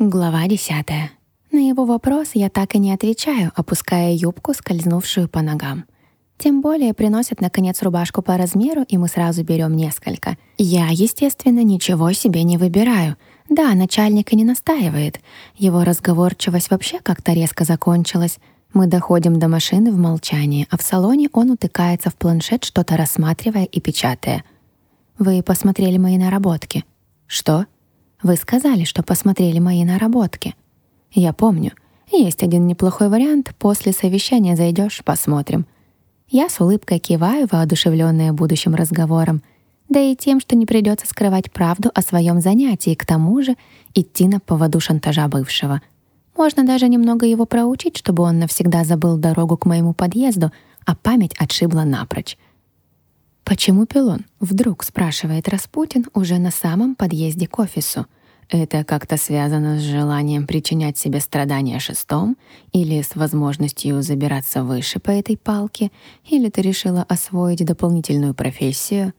Глава десятая. На его вопрос я так и не отвечаю, опуская юбку, скользнувшую по ногам. Тем более приносят, наконец, рубашку по размеру, и мы сразу берем несколько. Я, естественно, ничего себе не выбираю. Да, начальник и не настаивает. Его разговорчивость вообще как-то резко закончилась. Мы доходим до машины в молчании, а в салоне он утыкается в планшет, что-то рассматривая и печатая. «Вы посмотрели мои наработки?» «Что?» «Вы сказали, что посмотрели мои наработки». «Я помню. Есть один неплохой вариант. После совещания зайдешь, посмотрим». Я с улыбкой киваю, воодушевленная будущим разговором, да и тем, что не придется скрывать правду о своем занятии, к тому же идти на поводу шантажа бывшего. Можно даже немного его проучить, чтобы он навсегда забыл дорогу к моему подъезду, а память отшибла напрочь. «Почему пилон?» — вдруг спрашивает Распутин уже на самом подъезде к офису — это как-то связано с желанием причинять себе страдания шестом или с возможностью забираться выше по этой палке, или ты решила освоить дополнительную профессию?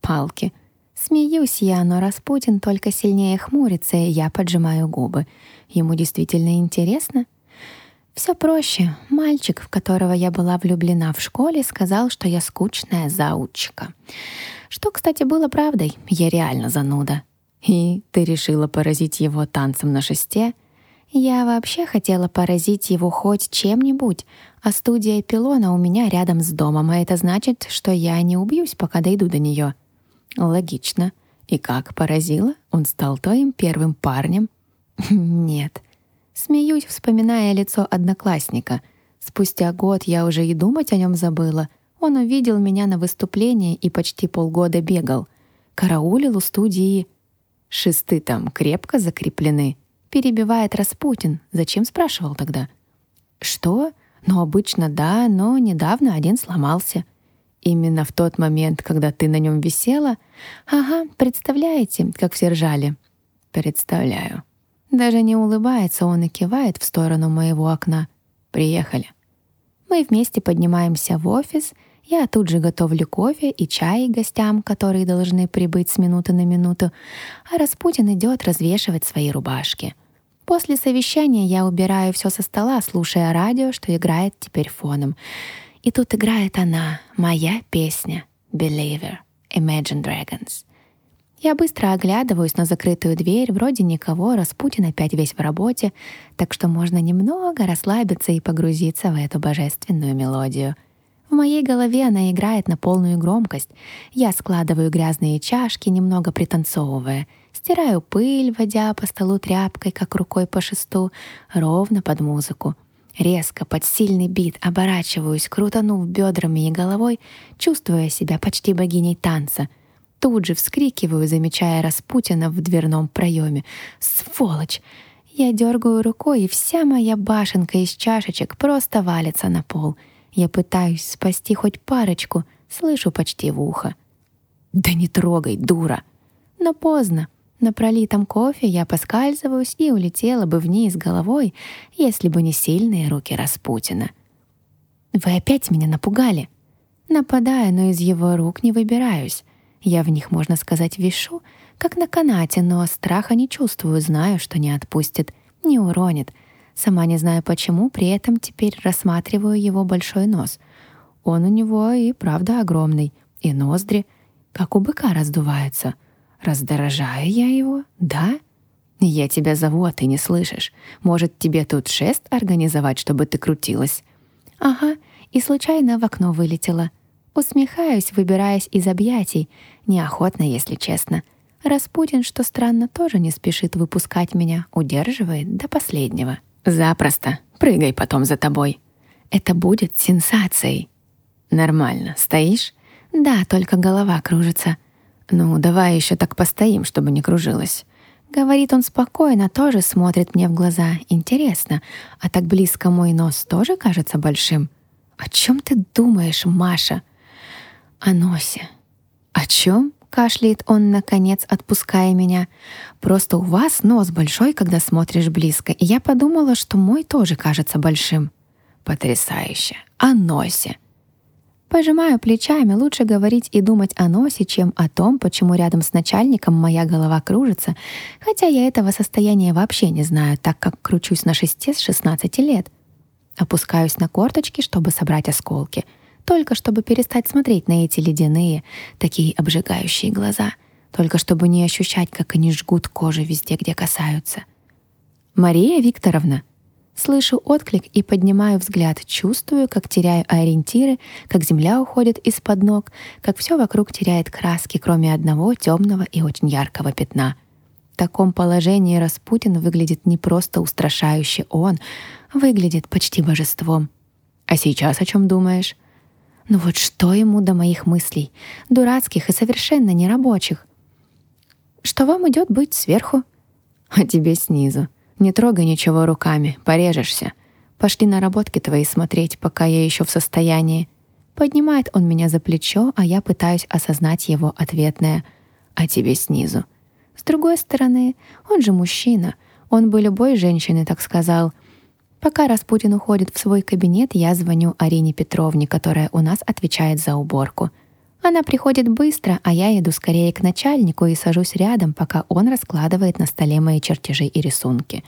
Палки. Смеюсь я, но Распутин только сильнее хмурится, и я поджимаю губы. Ему действительно интересно? Все проще. Мальчик, в которого я была влюблена в школе, сказал, что я скучная заучка. Что, кстати, было правдой. Я реально зануда. И ты решила поразить его танцем на шесте? Я вообще хотела поразить его хоть чем-нибудь, а студия пилона у меня рядом с домом, а это значит, что я не убьюсь, пока дойду до нее. Логично. И как поразила? Он стал твоим первым парнем? Нет. Смеюсь, вспоминая лицо одноклассника. Спустя год я уже и думать о нем забыла. Он увидел меня на выступлении и почти полгода бегал. Караулил у студии Шесты там крепко закреплены. Перебивает Распутин. Зачем спрашивал тогда? Что? Ну, обычно да, но недавно один сломался. Именно в тот момент, когда ты на нем висела? Ага, представляете, как все ржали? Представляю. Даже не улыбается он и кивает в сторону моего окна. Приехали. Мы вместе поднимаемся в офис — я тут же готовлю кофе и чай гостям, которые должны прибыть с минуты на минуту, а Распутин идет развешивать свои рубашки. После совещания я убираю все со стола, слушая радио, что играет теперь фоном. И тут играет она, моя песня «Believer» Imagine Dragons. Я быстро оглядываюсь на закрытую дверь, вроде никого, Распутин опять весь в работе, так что можно немного расслабиться и погрузиться в эту божественную мелодию — в моей голове она играет на полную громкость. Я складываю грязные чашки, немного пританцовывая. Стираю пыль, водя по столу тряпкой, как рукой по шесту, ровно под музыку. Резко, под сильный бит, оборачиваюсь, крутанув бедрами и головой, чувствуя себя почти богиней танца. Тут же вскрикиваю, замечая Распутина в дверном проеме. «Сволочь!» Я дергаю рукой, и вся моя башенка из чашечек просто валится на пол — я пытаюсь спасти хоть парочку, слышу почти в ухо. «Да не трогай, дура!» Но поздно. На пролитом кофе я поскальзываюсь и улетела бы вниз головой, если бы не сильные руки Распутина. «Вы опять меня напугали!» Нападаю, но из его рук не выбираюсь. Я в них, можно сказать, вишу, как на канате, но страха не чувствую, знаю, что не отпустит, не уронит, Сама не знаю почему, при этом теперь рассматриваю его большой нос. Он у него и правда огромный, и ноздри, как у быка раздуваются. Раздорожаю я его, да? Я тебя зову, а ты не слышишь. Может, тебе тут шест организовать, чтобы ты крутилась? Ага, и случайно в окно вылетела. Усмехаюсь, выбираясь из объятий, неохотно, если честно. Распутин, что странно, тоже не спешит выпускать меня, удерживает до последнего. Запросто. Прыгай потом за тобой. Это будет сенсацией. Нормально. Стоишь? Да, только голова кружится. Ну, давай еще так постоим, чтобы не кружилась. Говорит он спокойно, тоже смотрит мне в глаза. Интересно, а так близко мой нос тоже кажется большим? О чем ты думаешь, Маша? О носе. О чем? Кашляет он, наконец, отпуская меня. «Просто у вас нос большой, когда смотришь близко, и я подумала, что мой тоже кажется большим». «Потрясающе! О носе!» Пожимаю плечами, лучше говорить и думать о носе, чем о том, почему рядом с начальником моя голова кружится, хотя я этого состояния вообще не знаю, так как кручусь на шесте с 16 лет. Опускаюсь на корточки, чтобы собрать осколки, только чтобы перестать смотреть на эти ледяные, такие обжигающие глаза, только чтобы не ощущать, как они жгут кожу везде, где касаются. «Мария Викторовна!» Слышу отклик и поднимаю взгляд, чувствую, как теряю ориентиры, как земля уходит из-под ног, как все вокруг теряет краски, кроме одного темного и очень яркого пятна. В таком положении Распутин выглядит не просто устрашающе, он выглядит почти божеством. А сейчас о чем думаешь? Ну вот что ему до моих мыслей, дурацких и совершенно нерабочих? Что вам идет быть сверху, а тебе снизу. Не трогай ничего руками, порежешься. Пошли наработки твои смотреть, пока я еще в состоянии. Поднимает он меня за плечо, а я пытаюсь осознать его ответное «а тебе снизу». С другой стороны, он же мужчина. Он бы любой женщины так сказал. Пока Распутин уходит в свой кабинет, я звоню Арине Петровне, которая у нас отвечает за уборку — она приходит быстро, а я иду скорее к начальнику и сажусь рядом, пока он раскладывает на столе мои чертежи и рисунки.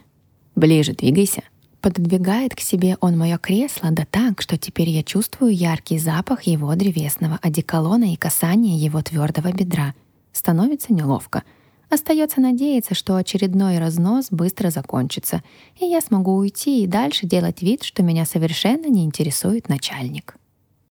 «Ближе двигайся». Пододвигает к себе он мое кресло, да так, что теперь я чувствую яркий запах его древесного одеколона и касание его твердого бедра. Становится неловко. Остается надеяться, что очередной разнос быстро закончится, и я смогу уйти и дальше делать вид, что меня совершенно не интересует начальник.